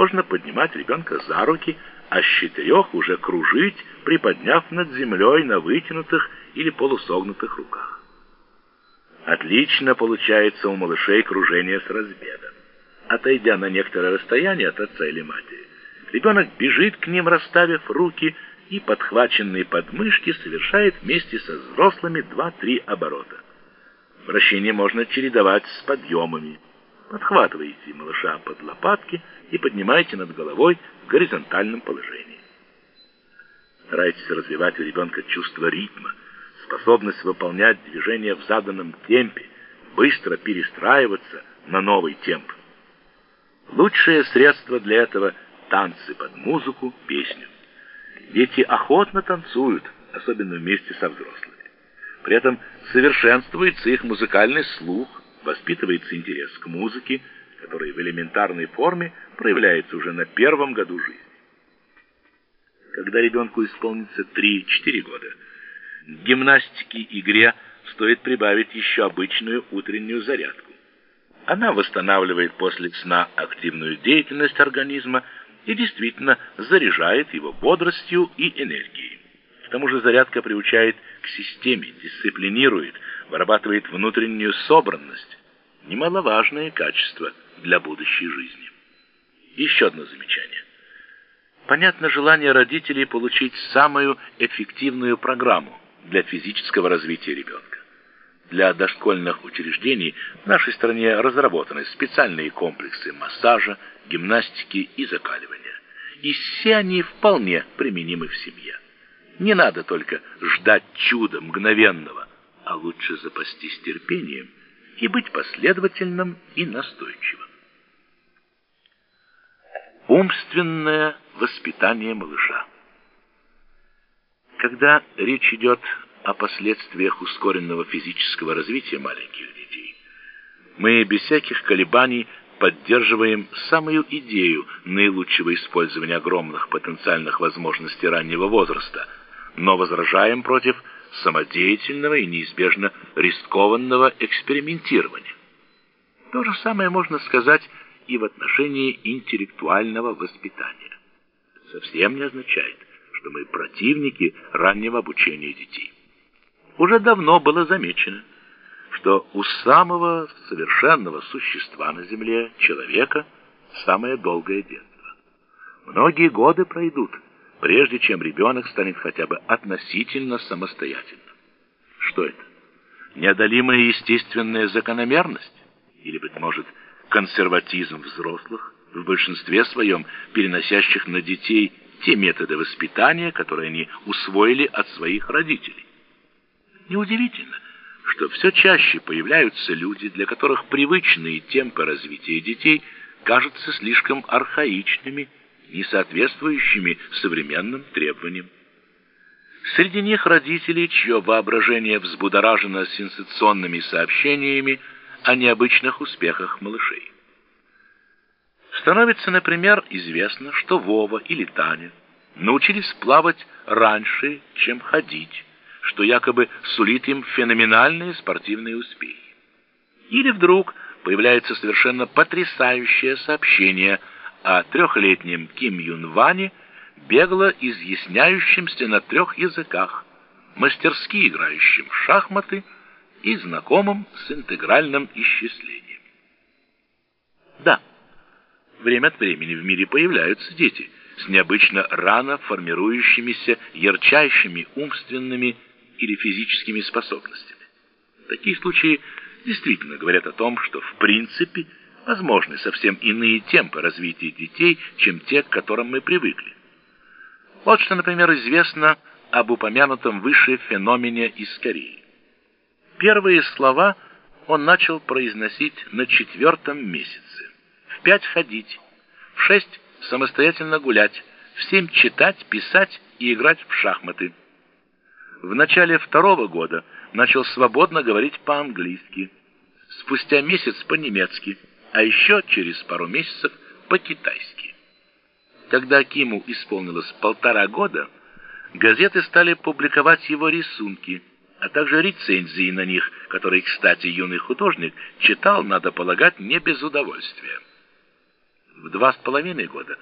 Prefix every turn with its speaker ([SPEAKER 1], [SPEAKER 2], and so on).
[SPEAKER 1] можно поднимать ребенка за руки, а с четырех уже кружить, приподняв над землей на вытянутых или полусогнутых руках. Отлично получается у малышей кружение с разбега. Отойдя на некоторое расстояние от отца или матери, ребенок бежит к ним, расставив руки, и, подхваченные подмышки, совершает вместе со взрослыми два-три оборота. Вращение можно чередовать с подъемами. Подхватываете малыша под лопатки и поднимаете над головой в горизонтальном положении. Старайтесь развивать у ребенка чувство ритма, способность выполнять движения в заданном темпе, быстро перестраиваться на новый темп. Лучшее средство для этого – танцы под музыку, песню. Дети охотно танцуют, особенно вместе со взрослыми. При этом совершенствуется их музыкальный слух, воспитывается интерес к музыке, который в элементарной форме проявляется уже на первом году жизни. Когда ребенку исполнится 3-4 года, к гимнастике и игре стоит прибавить еще обычную утреннюю зарядку. Она восстанавливает после сна активную деятельность организма и действительно заряжает его бодростью и энергией. К тому же зарядка приучает к системе, дисциплинирует, вырабатывает внутреннюю собранность, немаловажное качество для будущей жизни. Еще одно замечание. Понятно желание родителей получить самую эффективную программу для физического развития ребенка. Для дошкольных учреждений в нашей стране разработаны специальные комплексы массажа, гимнастики и закаливания. И все они вполне применимы в семье. Не надо только ждать чуда мгновенного, а лучше запастись терпением и быть последовательным и настойчивым. Умственное воспитание малыша. Когда речь идет о последствиях ускоренного физического развития маленьких детей, мы без всяких колебаний поддерживаем самую идею наилучшего использования огромных потенциальных возможностей раннего возраста, но возражаем против самодеятельного и неизбежно рискованного экспериментирования. То же самое можно сказать и в отношении интеллектуального воспитания. Совсем не означает, что мы противники раннего обучения детей. Уже давно было замечено, что у самого совершенного существа на земле, человека, самое долгое детство. Многие годы пройдут, прежде чем ребенок станет хотя бы относительно самостоятельным. Что это? Неодолимая естественная закономерность? Или, быть может, консерватизм взрослых, в большинстве своем переносящих на детей те методы воспитания, которые они усвоили от своих родителей? Неудивительно, что все чаще появляются люди, для которых привычные темпы развития детей кажутся слишком архаичными, не соответствующими современным требованиям. Среди них родители, чье воображение взбудоражено сенсационными сообщениями о необычных успехах малышей. Становится, например, известно, что Вова или Таня научились плавать раньше, чем ходить, что якобы сулит им феноменальные спортивные успехи. Или вдруг появляется совершенно потрясающее сообщение о трехлетнем Ким Юн Ване, бегло изъясняющемся на трех языках, мастерски играющим в шахматы и знакомым с интегральным исчислением. Да, время от времени в мире появляются дети с необычно рано формирующимися ярчайшими умственными или физическими способностями. Такие случаи действительно говорят о том, что в принципе возможны совсем иные темпы развития детей, чем те, к которым мы привыкли. Вот что, например, известно об упомянутом выше феномене из Кореи. Первые слова он начал произносить на четвертом месяце. В пять ходить, в шесть самостоятельно гулять, в семь читать, писать и играть в шахматы в начале второго года начал свободно говорить по-английски, спустя месяц по-немецки, а еще через пару месяцев по-китайски. Когда Киму исполнилось полтора года, газеты стали публиковать его рисунки, а также рецензии на них, которые, кстати, юный художник читал, надо полагать, не без удовольствия. В два с половиной года